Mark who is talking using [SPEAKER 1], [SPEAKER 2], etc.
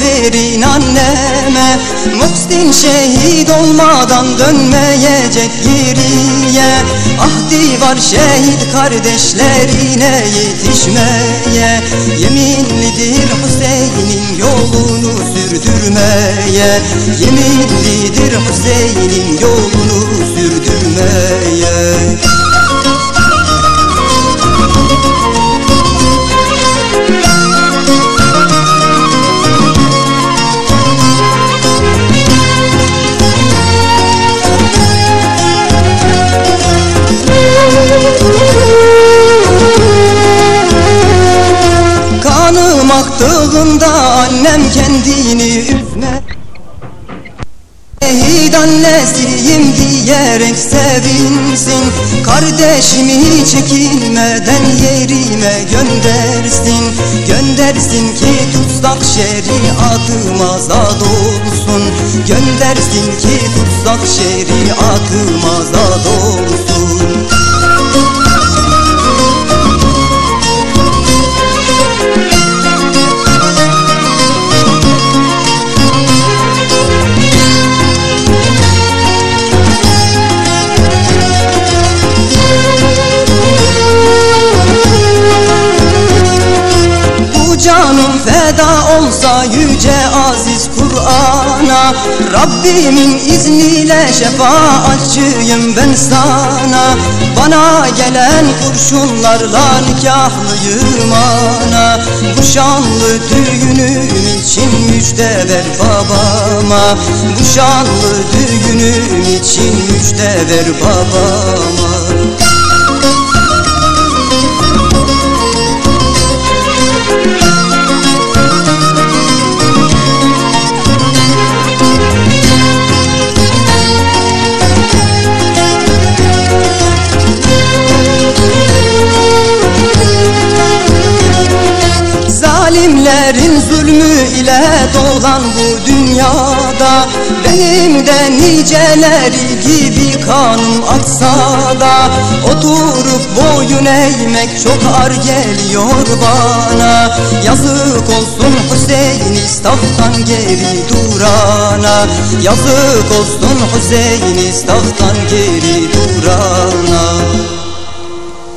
[SPEAKER 1] verin anneme. Muhsin şehit olmadan dönmeyecek geriye. Ahdi var şehit kardeşlerine yetişmeye. Yeminlidir Hüseyin'in yolunu sürdürmeye. Yeminlidir Hüseyin'in yolunu sürdürmeye Kanım aktığında annem kendini üzme. Şehit annesiyim diyerek sevinsin. Kardeşimi çekilmeden yerime göndersin. Göndersin ki tutsak şeriatım azad olsun. Göndersin ki tutsak şeriatım azad olsun feda olsa yüce aziz Kur'an'a Rabbimin izniyle şefaatçiyim ben sana. Bana gelen kurşunlarla nikahlıyım ana. Bu şanlı düğünüm için müjde ver babama. Bu şanlı düğünüm için müjde ver babama Zalimlerin zulmü ile dolan bu dünyada Benim de niceleri gibi kanım aksa da Oturup boyun eğmek çok ar geliyor bana. Yazık olsun Hüseyin istaftan geri durana. Yazık olsun Hüseyin istaftan geri durana